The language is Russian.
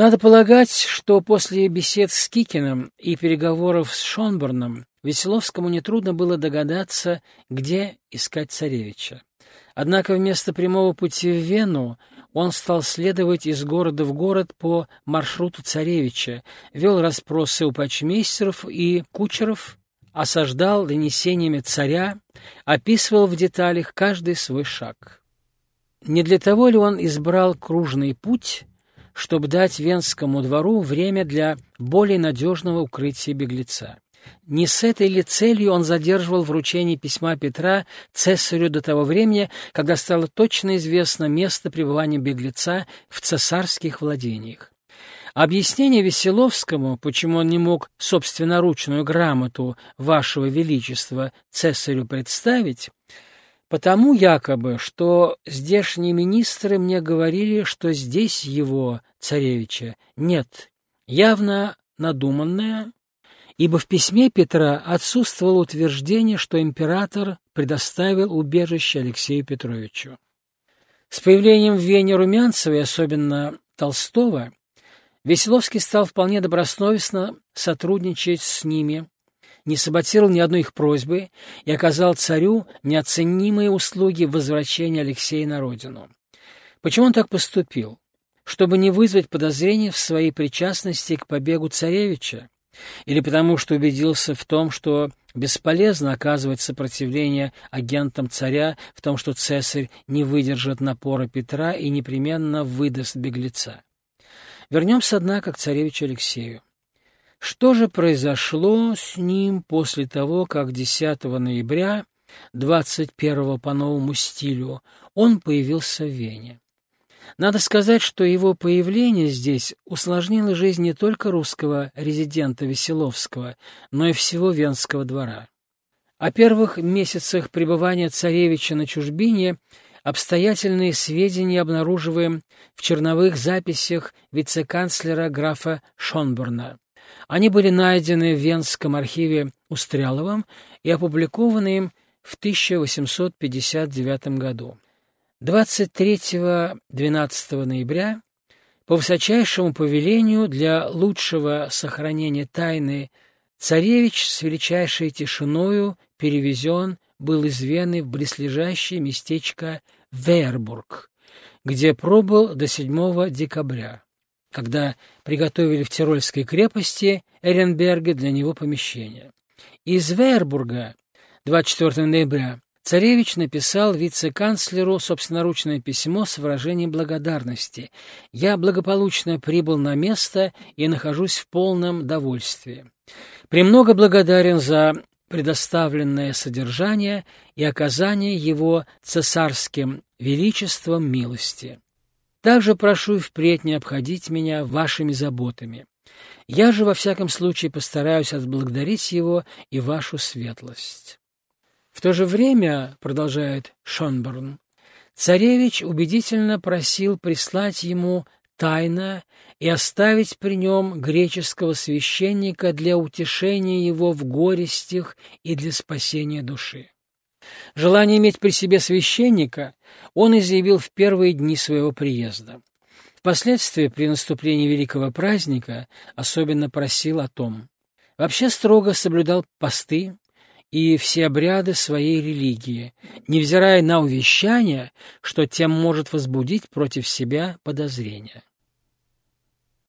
Надо полагать, что после бесед с Кикиным и переговоров с Шонборном Веселовскому нетрудно было догадаться, где искать царевича. Однако вместо прямого пути в Вену он стал следовать из города в город по маршруту царевича, вел расспросы у почмейстеров и кучеров, осаждал донесениями царя, описывал в деталях каждый свой шаг. Не для того ли он избрал кружный путь, чтобы дать Венскому двору время для более надежного укрытия беглеца? Не с этой ли целью он задерживал вручение письма Петра цесарю до того времени, когда стало точно известно место пребывания беглеца в цесарских владениях? Объяснение Веселовскому, почему он не мог собственноручную грамоту «Вашего Величества» цесарю представить, потому якобы, что здешние министры мне говорили, что здесь его, царевича, нет, явно надуманное, ибо в письме Петра отсутствовало утверждение, что император предоставил убежище Алексею Петровичу. С появлением в Вене Румянцева и особенно Толстого Веселовский стал вполне добросовестно сотрудничать с ними, не саботировал ни одной их просьбы и оказал царю неоценимые услуги в возвращении Алексея на родину. Почему он так поступил? Чтобы не вызвать подозрений в своей причастности к побегу царевича, или потому что убедился в том, что бесполезно оказывать сопротивление агентам царя, в том, что цесарь не выдержит напора Петра и непременно выдаст беглеца. Вернемся, однако, к царевичу Алексею. Что же произошло с ним после того, как 10 ноября, 21 по новому стилю, он появился в Вене? Надо сказать, что его появление здесь усложнило жизнь не только русского резидента Веселовского, но и всего Венского двора. О первых месяцах пребывания царевича на чужбине – Обстоятельные сведения обнаруживаем в черновых записях вице-канцлера графа Шонборна. Они были найдены в Венском архиве Устряловым и опубликованы им в 1859 году. 23-12 ноября по высочайшему повелению для лучшего сохранения тайны царевич с величайшей тишиною перевезен был из Вены в близлежащее местечко Вербург, где пробыл до 7 декабря, когда приготовили в Тирольской крепости Эренберге для него помещение. Из Вербурга 24 ноября Царевич написал вице-канцлеру собственноручное письмо с выражением благодарности. «Я благополучно прибыл на место и нахожусь в полном довольстве. Премного благодарен за предоставленное содержание и оказание его цесарским величеством милости. Также прошу впредь не обходить меня вашими заботами. Я же во всяком случае постараюсь отблагодарить его и вашу светлость. В то же время, продолжает Шонборн, царевич убедительно просил прислать ему тайно и оставить при нем греческого священника для утешения его в горестях и для спасения души. Желание иметь при себе священника он изъявил в первые дни своего приезда. Впоследствии, при наступлении великого праздника, особенно просил о том. Вообще строго соблюдал посты и все обряды своей религии, невзирая на увещания, что тем может возбудить против себя подозрения.